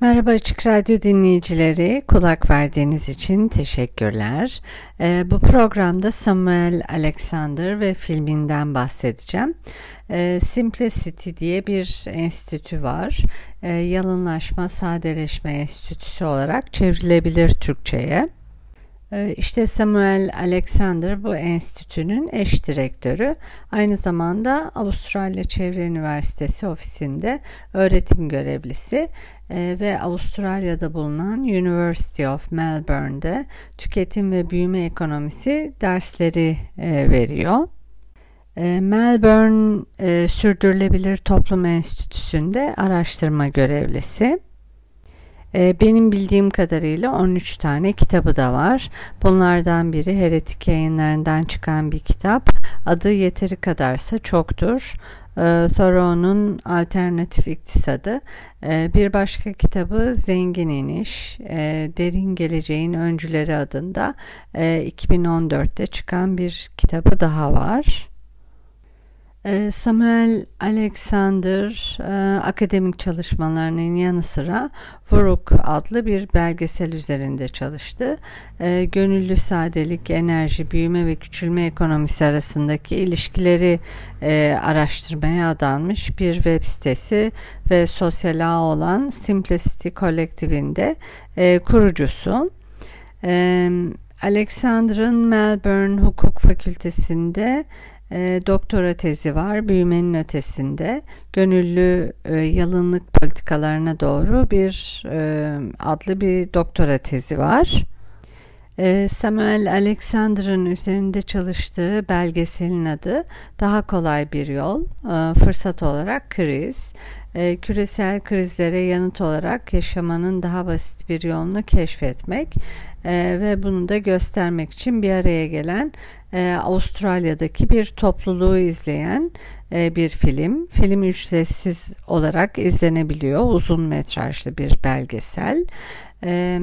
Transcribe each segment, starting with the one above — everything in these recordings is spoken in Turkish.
Merhaba Açık Radyo dinleyicileri, kulak verdiğiniz için teşekkürler. Ee, bu programda Samuel Alexander ve filminden bahsedeceğim. Ee, Simplicity diye bir enstitü var. Ee, Yalınlaşma, Sadeleşme Enstitüsü olarak çevrilebilir Türkçe'ye. Ee, işte Samuel Alexander bu enstitünün eş direktörü. Aynı zamanda Avustralya Çevre Üniversitesi ofisinde öğretim görevlisi e, ve Avustralya'da bulunan University of Melbourne'de tüketim ve büyüme ekonomisi dersleri e, veriyor. E, Melbourne Sürdürülebilir Toplum Enstitüsü'nde araştırma görevlisi. Benim bildiğim kadarıyla 13 tane kitabı da var. Bunlardan biri Heretik yayınlarından çıkan bir kitap. Adı yeteri kadarsa çoktur. Thoreau'nun Alternatif İktisadı. Bir başka kitabı Zengin İniş, Derin Geleceğin Öncüleri adında 2014'te çıkan bir kitabı daha var. Ee, Samuel Alexander e, akademik çalışmalarının yanı sıra Vuruk adlı bir belgesel üzerinde çalıştı. E, gönüllü sadelik, enerji, büyüme ve küçülme ekonomisi arasındaki ilişkileri e, araştırmaya adanmış bir web sitesi ve sosyal ağ olan Simplicity Collective'inde e, kurucusu. E, Alexander'ın Melbourne Hukuk Fakültesi'nde e, doktora tezi var büyümenin ötesinde gönüllü e, yalınlık politikalarına doğru bir e, adlı bir doktora tezi var. E, Samuel Alexander'ın üzerinde çalıştığı belgeselin adı Daha Kolay Bir Yol, e, fırsat olarak kriz. E, küresel krizlere yanıt olarak yaşamanın daha basit bir yolunu keşfetmek e, ve bunu da göstermek için bir araya gelen e, Avustralya'daki bir topluluğu izleyen e, bir film. Film ücretsiz olarak izlenebiliyor. Uzun metrajlı bir belgesel. E,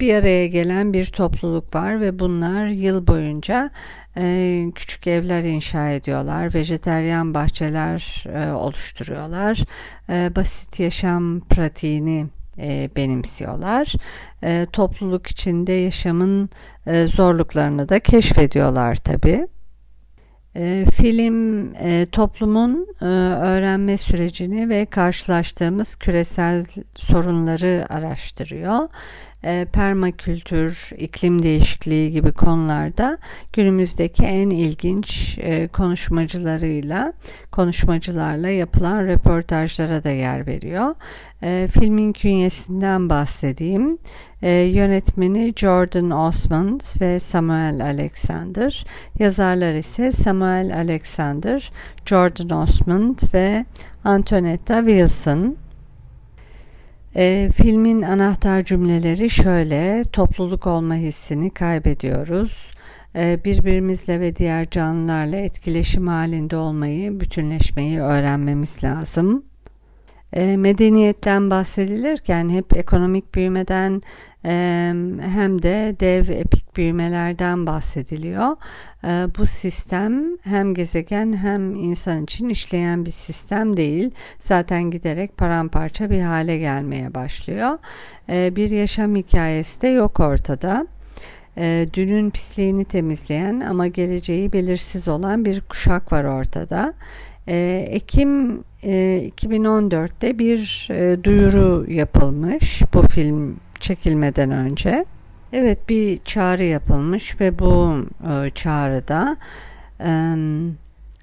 bir araya gelen bir topluluk var ve bunlar yıl boyunca e, küçük evler inşa ediyorlar, vejeteryan bahçeler e, oluşturuyorlar, e, basit yaşam pratiğini e, benimsiyorlar. E, topluluk içinde yaşamın e, zorluklarını da keşfediyorlar tabi. Film toplumun öğrenme sürecini ve karşılaştığımız küresel sorunları araştırıyor e, permakültür, iklim değişikliği gibi konularda günümüzdeki en ilginç e, konuşmacılarıyla, konuşmacılarla yapılan röportajlara da yer veriyor. E, filmin künyesinden bahsedeyim. E, yönetmeni Jordan Osmond ve Samuel Alexander. Yazarlar ise Samuel Alexander, Jordan Osmond ve Antonetta Wilson. E, filmin anahtar cümleleri şöyle, topluluk olma hissini kaybediyoruz. E, birbirimizle ve diğer canlılarla etkileşim halinde olmayı, bütünleşmeyi öğrenmemiz lazım. E, medeniyetten bahsedilirken hep ekonomik büyümeden hem de dev epik büyümelerden bahsediliyor. Bu sistem hem gezegen hem insan için işleyen bir sistem değil. Zaten giderek paramparça bir hale gelmeye başlıyor. Bir yaşam hikayesi de yok ortada. Dünün pisliğini temizleyen ama geleceği belirsiz olan bir kuşak var ortada. Ekim 2014'te bir duyuru yapılmış bu film çekilmeden önce. Evet bir çağrı yapılmış ve bu e, çağrıda e,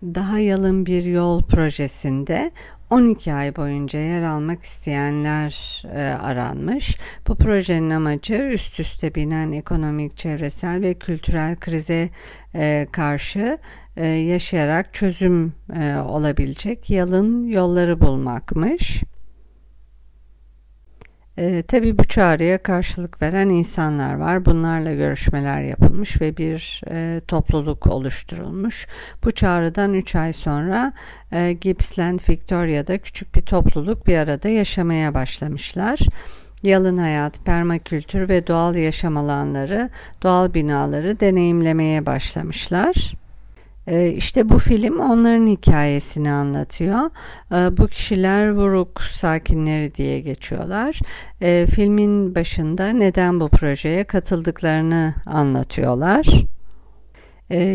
daha yalın bir yol projesinde 12 ay boyunca yer almak isteyenler e, aranmış. Bu projenin amacı üst üste binen ekonomik, çevresel ve kültürel krize e, karşı e, yaşayarak çözüm e, olabilecek yalın yolları bulmakmış. E, tabii bu çağrıya karşılık veren insanlar var. Bunlarla görüşmeler yapılmış ve bir e, topluluk oluşturulmuş. Bu çağrıdan 3 ay sonra e, Gippsland, Victoria'da küçük bir topluluk bir arada yaşamaya başlamışlar. Yalın hayat, permakültür ve doğal yaşam alanları, doğal binaları deneyimlemeye başlamışlar. Ee, işte bu film onların hikayesini anlatıyor. Ee, bu kişiler Vuruk sakinleri diye geçiyorlar. Ee, filmin başında neden bu projeye katıldıklarını anlatıyorlar.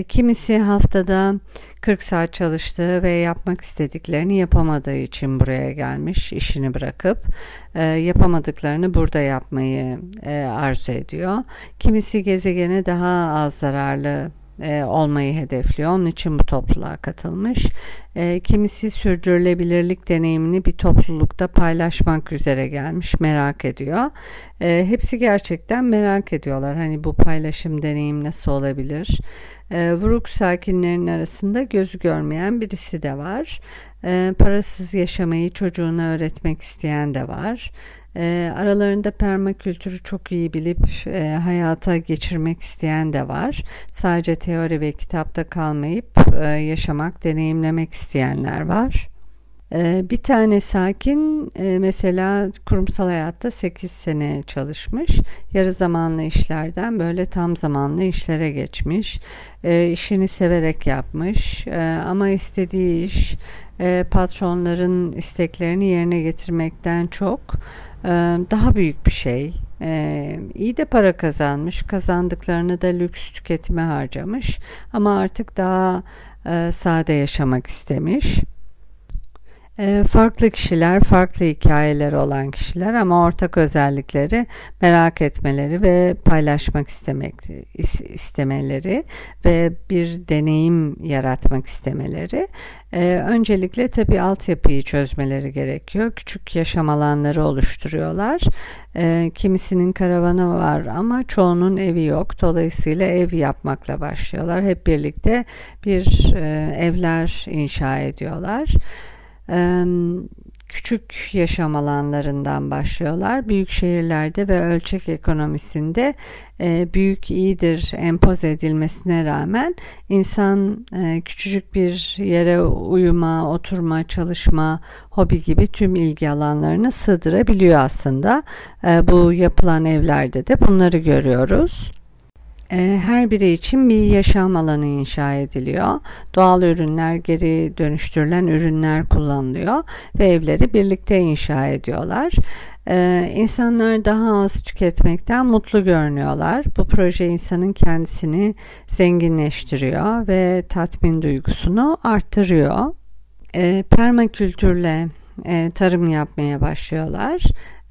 Kimisi haftada 40 saat çalıştığı ve yapmak istediklerini yapamadığı için buraya gelmiş işini bırakıp yapamadıklarını burada yapmayı arzu ediyor. Kimisi gezegene daha az zararlı e, olmayı hedefliyor. Onun için bu topluluğa katılmış. E, kimisi sürdürülebilirlik deneyimini bir toplulukta paylaşmak üzere gelmiş, merak ediyor. E, hepsi gerçekten merak ediyorlar. Hani bu paylaşım deneyim nasıl olabilir? E, Vuruk sakinlerin arasında gözü görmeyen birisi de var. E, parasız yaşamayı çocuğuna öğretmek isteyen de var. E, aralarında permakültürü çok iyi bilip e, hayata geçirmek isteyen de var. Sadece teori ve kitapta kalmayıp e, yaşamak, deneyimlemek isteyenler var. E, bir tane sakin e, mesela kurumsal hayatta 8 sene çalışmış. Yarı zamanlı işlerden böyle tam zamanlı işlere geçmiş. E, işini severek yapmış ama istediği iş patronların isteklerini yerine getirmekten çok daha büyük bir şey. İyi de para kazanmış. Kazandıklarını da lüks tüketime harcamış. Ama artık daha sade yaşamak istemiş. Farklı kişiler, farklı hikayeleri olan kişiler ama ortak özellikleri merak etmeleri ve paylaşmak istemek istemeleri ve bir deneyim yaratmak istemeleri. Öncelikle tabii altyapıyı çözmeleri gerekiyor. Küçük yaşam alanları oluşturuyorlar. Kimisinin karavanı var ama çoğunun evi yok. Dolayısıyla ev yapmakla başlıyorlar. Hep birlikte bir evler inşa ediyorlar küçük yaşam alanlarından başlıyorlar. Büyük şehirlerde ve ölçek ekonomisinde büyük iyidir empoze edilmesine rağmen insan küçücük bir yere uyuma, oturma, çalışma, hobi gibi tüm ilgi alanlarını sığdırabiliyor aslında. Bu yapılan evlerde de bunları görüyoruz. Ee, her biri için bir yaşam alanı inşa ediliyor. Doğal ürünler, geri dönüştürülen ürünler kullanılıyor ve evleri birlikte inşa ediyorlar. Ee, insanlar daha az tüketmekten mutlu görünüyorlar. Bu proje insanın kendisini zenginleştiriyor ve tatmin duygusunu arttırıyor. Ee, permakültürle e, tarım yapmaya başlıyorlar.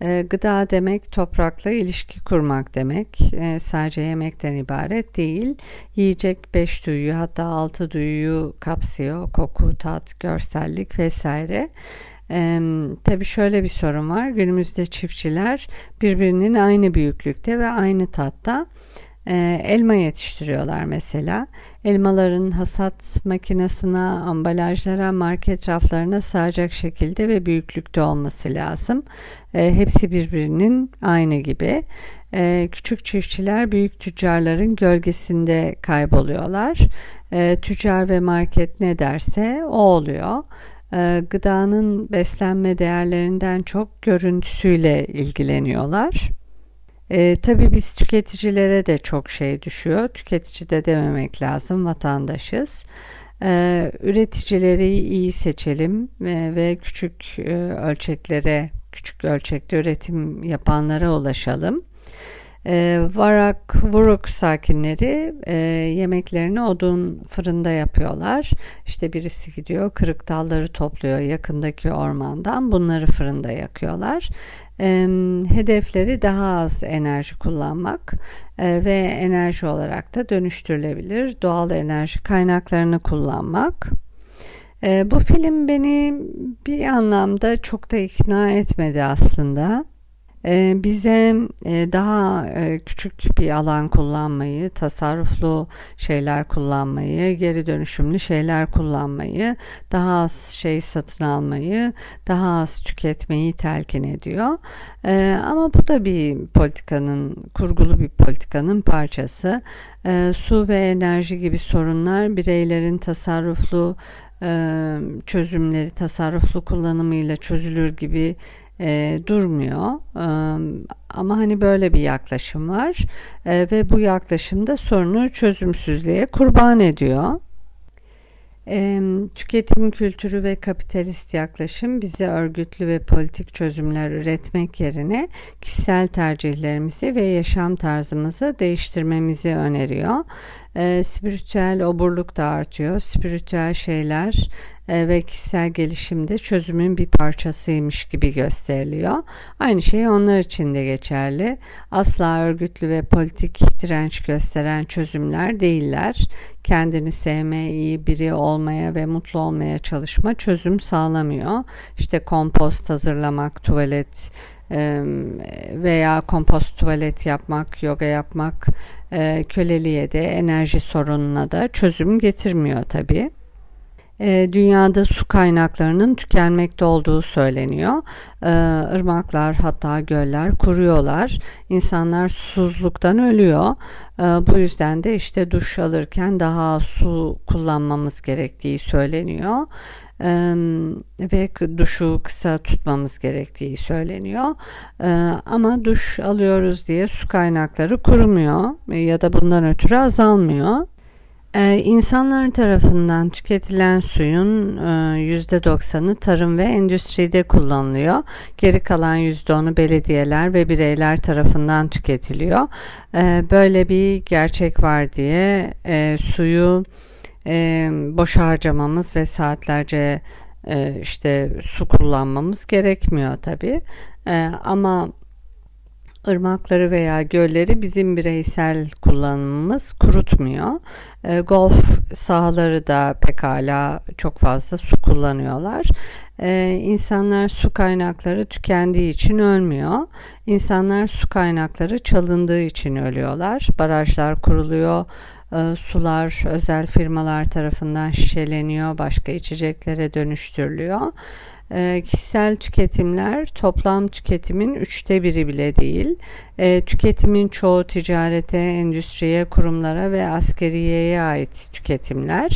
E, gıda demek toprakla ilişki kurmak demek. E, sadece yemekten ibaret değil. Yiyecek beş duyu hatta altı duyuyu kapsıyor. Koku, tat, görsellik vesaire. Ee, tabii şöyle bir sorun var. Günümüzde çiftçiler birbirinin aynı büyüklükte ve aynı tatta e, elma yetiştiriyorlar mesela. Elmaların hasat makinesine, ambalajlara, market raflarına sığacak şekilde ve büyüklükte olması lazım. E, hepsi birbirinin aynı gibi. E, küçük çiftçiler büyük tüccarların gölgesinde kayboluyorlar. Tüccar ve market ne derse o oluyor gıdanın beslenme değerlerinden çok görüntüsüyle ilgileniyorlar. E, tabii biz tüketicilere de çok şey düşüyor. Tüketici de dememek lazım, vatandaşız. E, üreticileri iyi seçelim e, ve küçük e, ölçeklere, küçük ölçekte üretim yapanlara ulaşalım. E, Varak Vuruk sakinleri e, yemeklerini odun fırında yapıyorlar. İşte birisi gidiyor kırık dalları topluyor yakındaki ormandan bunları fırında yakıyorlar. E, hedefleri daha az enerji kullanmak e, ve enerji olarak da dönüştürülebilir doğal enerji kaynaklarını kullanmak. E, bu film beni bir anlamda çok da ikna etmedi aslında. Ee, bize e, daha e, küçük bir alan kullanmayı, tasarruflu şeyler kullanmayı, geri dönüşümlü şeyler kullanmayı, daha az şey satın almayı, daha az tüketmeyi telkin ediyor. Ee, ama bu da bir politikanın, kurgulu bir politikanın parçası. Ee, su ve enerji gibi sorunlar bireylerin tasarruflu çözümleri, tasarruflu kullanımıyla çözülür gibi e, durmuyor. E, ama hani böyle bir yaklaşım var e, ve bu yaklaşımda sorunu çözümsüzlüğe kurban ediyor. E, tüketim kültürü ve kapitalist yaklaşım bize örgütlü ve politik çözümler üretmek yerine kişisel tercihlerimizi ve yaşam tarzımızı değiştirmemizi öneriyor. E, spiritüel oburluk da artıyor. Spiritüel şeyler e, ve kişisel gelişimde çözümün bir parçasıymış gibi gösteriliyor. Aynı şey onlar için de geçerli. Asla örgütlü ve politik direnç gösteren çözümler değiller. Kendini sevme, iyi biri olmaya ve mutlu olmaya çalışma çözüm sağlamıyor. İşte kompost hazırlamak, tuvalet veya kompost tuvalet yapmak, yoga yapmak köleliğe de enerji sorununa da çözüm getirmiyor tabii. e, dünyada su kaynaklarının tükenmekte olduğu söyleniyor. E, ırmaklar hatta göller kuruyorlar. İnsanlar susuzluktan ölüyor. E, bu yüzden de işte duş alırken daha su kullanmamız gerektiği söyleniyor. Ee, ve duşu kısa tutmamız gerektiği söyleniyor. Ee, ama duş alıyoruz diye su kaynakları kurumuyor ya da bundan ötürü azalmıyor. Ee, insanlar tarafından tüketilen suyun e, %90'ı tarım ve endüstride kullanılıyor. Geri kalan %10'u belediyeler ve bireyler tarafından tüketiliyor. Ee, böyle bir gerçek var diye e, suyu e, boş harcamamız ve saatlerce e, işte su kullanmamız gerekmiyor tabi. E, ama ırmakları veya gölleri bizim bireysel kullanımımız kurutmuyor. E, golf sahaları da pekala çok fazla su kullanıyorlar. E, insanlar su kaynakları tükendiği için ölmüyor. İnsanlar su kaynakları çalındığı için ölüyorlar. Barajlar kuruluyor, e, sular özel firmalar tarafından şişeleniyor, başka içeceklere dönüştürülüyor. E, kişisel tüketimler toplam tüketimin üçte biri bile değil. E, tüketimin çoğu ticarete, endüstriye, kurumlara ve askeriyeye ait tüketimler.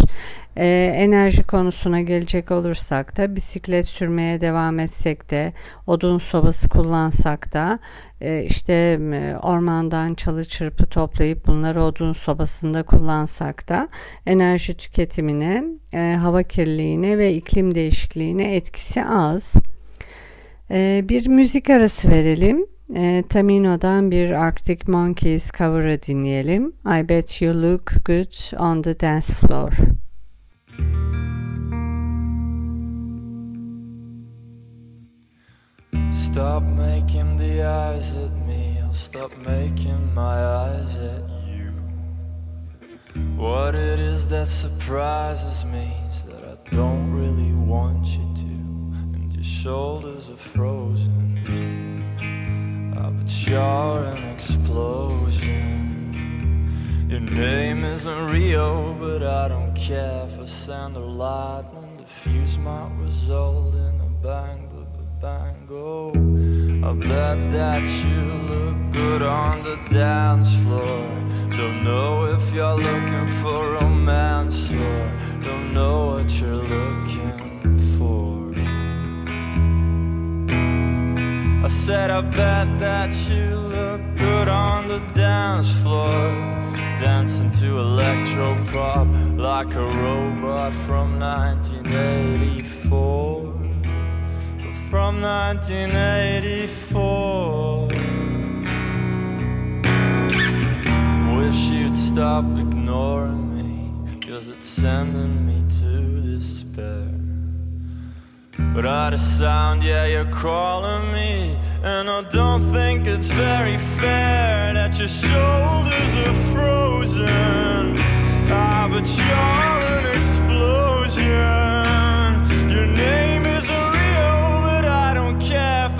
E, enerji konusuna gelecek olursak da bisiklet sürmeye devam etsek de odun sobası kullansak da e, işte ormandan çalı çırpı toplayıp bunları odun sobasında kullansak da enerji tüketimine, e, hava kirliliğine ve iklim değişikliğine etkisi az. E, bir müzik arası verelim. E, Tamino'dan bir Arctic Monkeys cover'ı dinleyelim. I bet you look good on the dance floor. Stop making the eyes at me, I'll stop making my eyes at you. What it is that surprises me is that I don't really want you to, and your shoulders are frozen. Ah, but you're an explosion. Your name isn't Rio, but I don't care for sand or lightning. The fuse might result in a bang, bang. I bet that you look good on the dance floor. Don't know if you're looking for romance or don't know what you're looking for. I said, I bet that you look good on the dance floor dancing to electro pop like a robot from 1984. From 1984. Wish you'd stop ignoring me, cause it's sending me to despair. But out of sound, yeah, you're calling me. And I don't think it's very fair that your shoulders are frozen. Ah, but you're an explosion.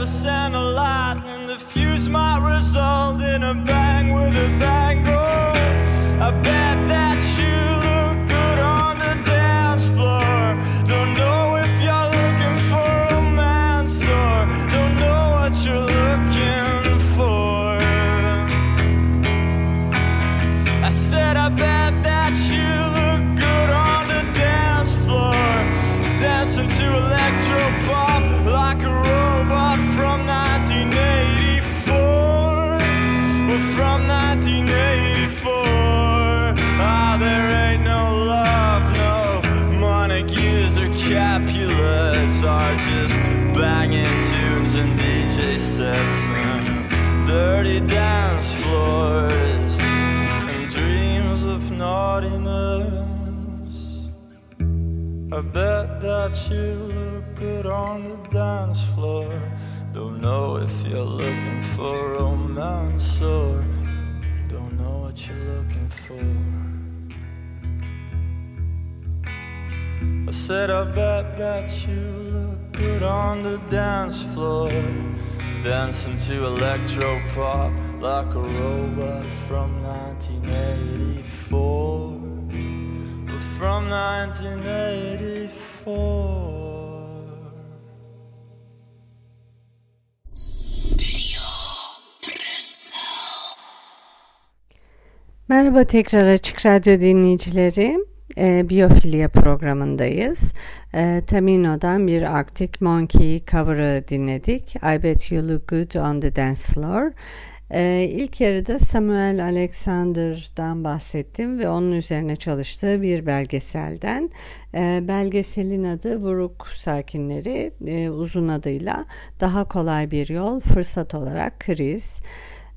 send a lightning, the fuse might result in a bang with a bang. Oh, I bet that you look good on the dance floor. Don't know if you're looking for romance or don't know what you're. Dirty dance floors and dreams of naughtiness. I bet that you look good on the dance floor. Don't know if you're looking for romance or don't know what you're looking for. I said, I bet that you look good on the dance floor. Dancing to electro pop like a robot from 1984. From 1984. Merhaba tekrar Açık Radyo dinleyicileri. E, Biyofilya programındayız. E, Tamino'dan bir Arctic Monkey cover'ı dinledik. I Bet You Look Good on the Dance Floor. E, ilk yarıda Samuel Alexander'dan bahsettim ve onun üzerine çalıştığı bir belgeselden. E, belgeselin adı Vuruk Sakinleri, e, uzun adıyla Daha Kolay Bir Yol, Fırsat Olarak Kriz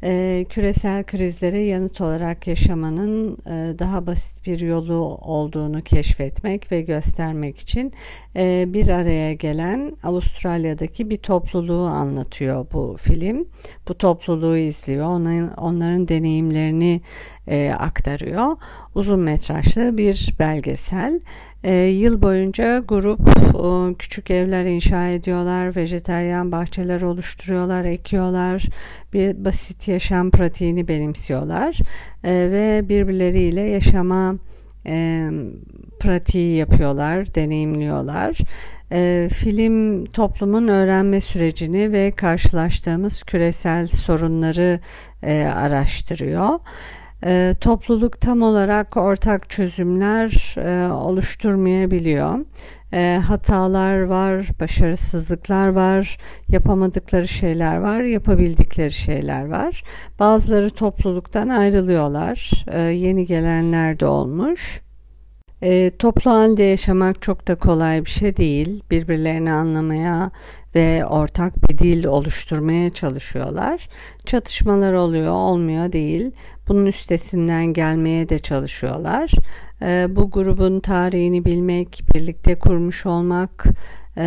e, küresel krizlere yanıt olarak yaşamanın e, daha basit bir yolu olduğunu keşfetmek ve göstermek için e, bir araya gelen Avustralya'daki bir topluluğu anlatıyor bu film. Bu topluluğu izliyor, onların, onların deneyimlerini e, aktarıyor. Uzun metrajlı bir belgesel. E, yıl boyunca grup e, küçük evler inşa ediyorlar, vejeteryan bahçeler oluşturuyorlar, ekiyorlar, bir basit yaşam pratiğini benimsiyorlar e, ve birbirleriyle yaşama e, pratiği yapıyorlar, deneyimliyorlar. E, film toplumun öğrenme sürecini ve karşılaştığımız küresel sorunları e, araştırıyor. E, topluluk tam olarak ortak çözümler e, oluşturmayabiliyor. E, hatalar var, başarısızlıklar var, yapamadıkları şeyler var, yapabildikleri şeyler var. Bazıları topluluktan ayrılıyorlar, e, yeni gelenler de olmuş. E, toplu halde yaşamak çok da kolay bir şey değil. Birbirlerini anlamaya ve ortak bir dil oluşturmaya çalışıyorlar. Çatışmalar oluyor, olmuyor değil. Bunun üstesinden gelmeye de çalışıyorlar. E, bu grubun tarihini bilmek, birlikte kurmuş olmak e,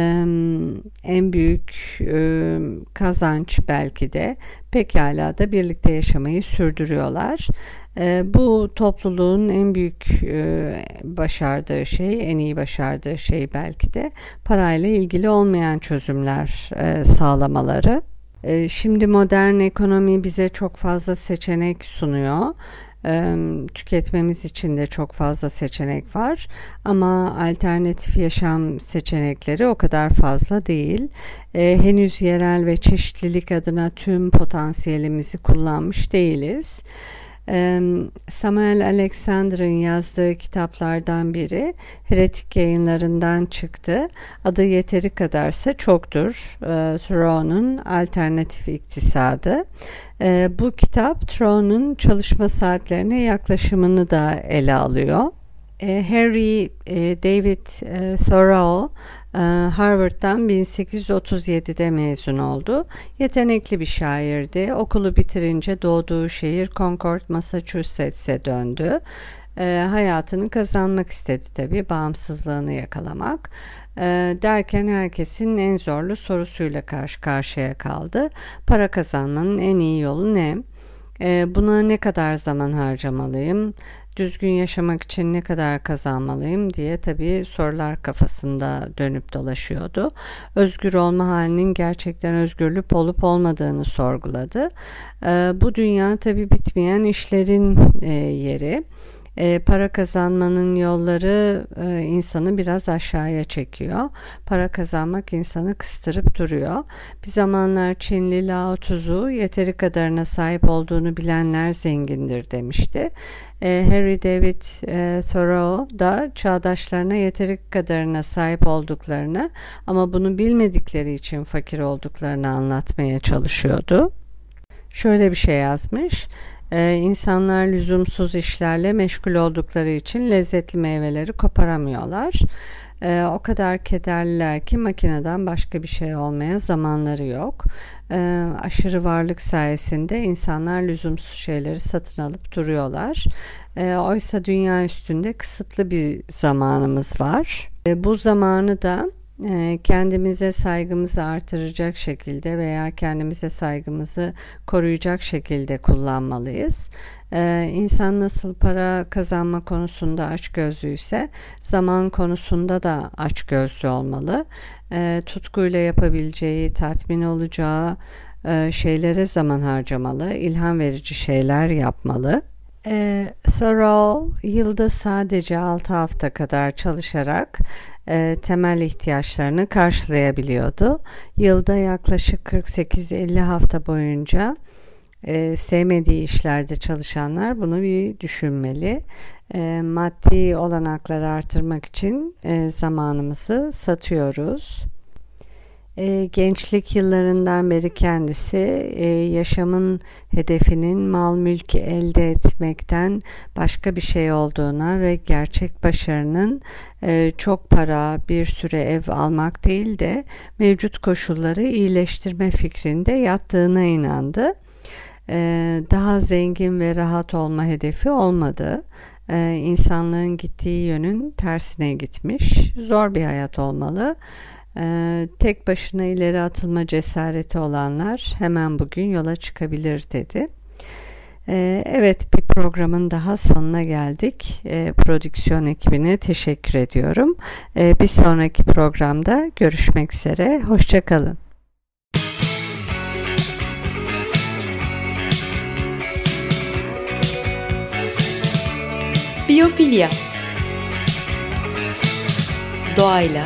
en büyük e, kazanç belki de. Pekala da birlikte yaşamayı sürdürüyorlar. E, bu topluluğun en büyük e, başardığı şey, en iyi başardığı şey belki de parayla ilgili olmayan çözümler e, sağlamaları. E, şimdi modern ekonomi bize çok fazla seçenek sunuyor tüketmemiz için de çok fazla seçenek var ama alternatif yaşam seçenekleri o kadar fazla değil. Ee, henüz yerel ve çeşitlilik adına tüm potansiyelimizi kullanmış değiliz. Samuel Alexander'ın yazdığı kitaplardan biri Heretik yayınlarından çıktı. Adı yeteri kadarsa çoktur. Thoreau'nun Alternatif İktisadı. Bu kitap Thoreau'nun çalışma saatlerine yaklaşımını da ele alıyor. Harry David Thoreau Harvard'dan 1837'de mezun oldu. Yetenekli bir şairdi. Okulu bitirince doğduğu şehir Concord, Massachusetts'e döndü. E, hayatını kazanmak istedi tabii, bağımsızlığını yakalamak. E, derken herkesin en zorlu sorusuyla karşı karşıya kaldı. Para kazanmanın en iyi yolu ne? E, buna ne kadar zaman harcamalıyım? Düzgün yaşamak için ne kadar kazanmalıyım diye tabii sorular kafasında dönüp dolaşıyordu. Özgür olma halinin gerçekten özgürlük olup olmadığını sorguladı. Ee, bu dünya tabii bitmeyen işlerin e, yeri. E, para kazanmanın yolları e, insanı biraz aşağıya çekiyor. Para kazanmak insanı kıstırıp duruyor. Bir zamanlar Çinli Lao Tzu yeteri kadarına sahip olduğunu bilenler zengindir demişti. E, Harry David e, Thoreau da çağdaşlarına yeteri kadarına sahip olduklarını ama bunu bilmedikleri için fakir olduklarını anlatmaya çalışıyordu. Şöyle bir şey yazmış. Ee, insanlar lüzumsuz işlerle meşgul oldukları için lezzetli meyveleri koparamıyorlar. Ee, o kadar kederliler ki makineden başka bir şey olmaya zamanları yok. Ee, aşırı varlık sayesinde insanlar lüzumsuz şeyleri satın alıp duruyorlar. Ee, oysa dünya üstünde kısıtlı bir zamanımız var. Ee, bu zamanı da kendimize saygımızı artıracak şekilde veya kendimize saygımızı koruyacak şekilde kullanmalıyız. Ee, insan nasıl para kazanma konusunda açgözlüyse zaman konusunda da açgözlü olmalı. Ee, tutkuyla yapabileceği, tatmin olacağı e, şeylere zaman harcamalı, ilham verici şeyler yapmalı. E, Thoreau yılda sadece 6 hafta kadar çalışarak e, temel ihtiyaçlarını karşılayabiliyordu. Yılda yaklaşık 48-50 hafta boyunca e, sevmediği işlerde çalışanlar bunu bir düşünmeli. E, maddi olanakları artırmak için e, zamanımızı satıyoruz. E, gençlik yıllarından beri kendisi e, yaşamın hedefinin mal mülk elde etmekten başka bir şey olduğuna ve gerçek başarının e, çok para bir süre ev almak değil de mevcut koşulları iyileştirme fikrinde yattığına inandı. E, daha zengin ve rahat olma hedefi olmadı. Ee, insanlığın gittiği yönün tersine gitmiş. Zor bir hayat olmalı. Ee, tek başına ileri atılma cesareti olanlar hemen bugün yola çıkabilir dedi. Ee, evet bir programın daha sonuna geldik. Ee, prodüksiyon ekibine teşekkür ediyorum. Ee, bir sonraki programda görüşmek üzere. Hoşçakalın. Biyofilya Doğayla,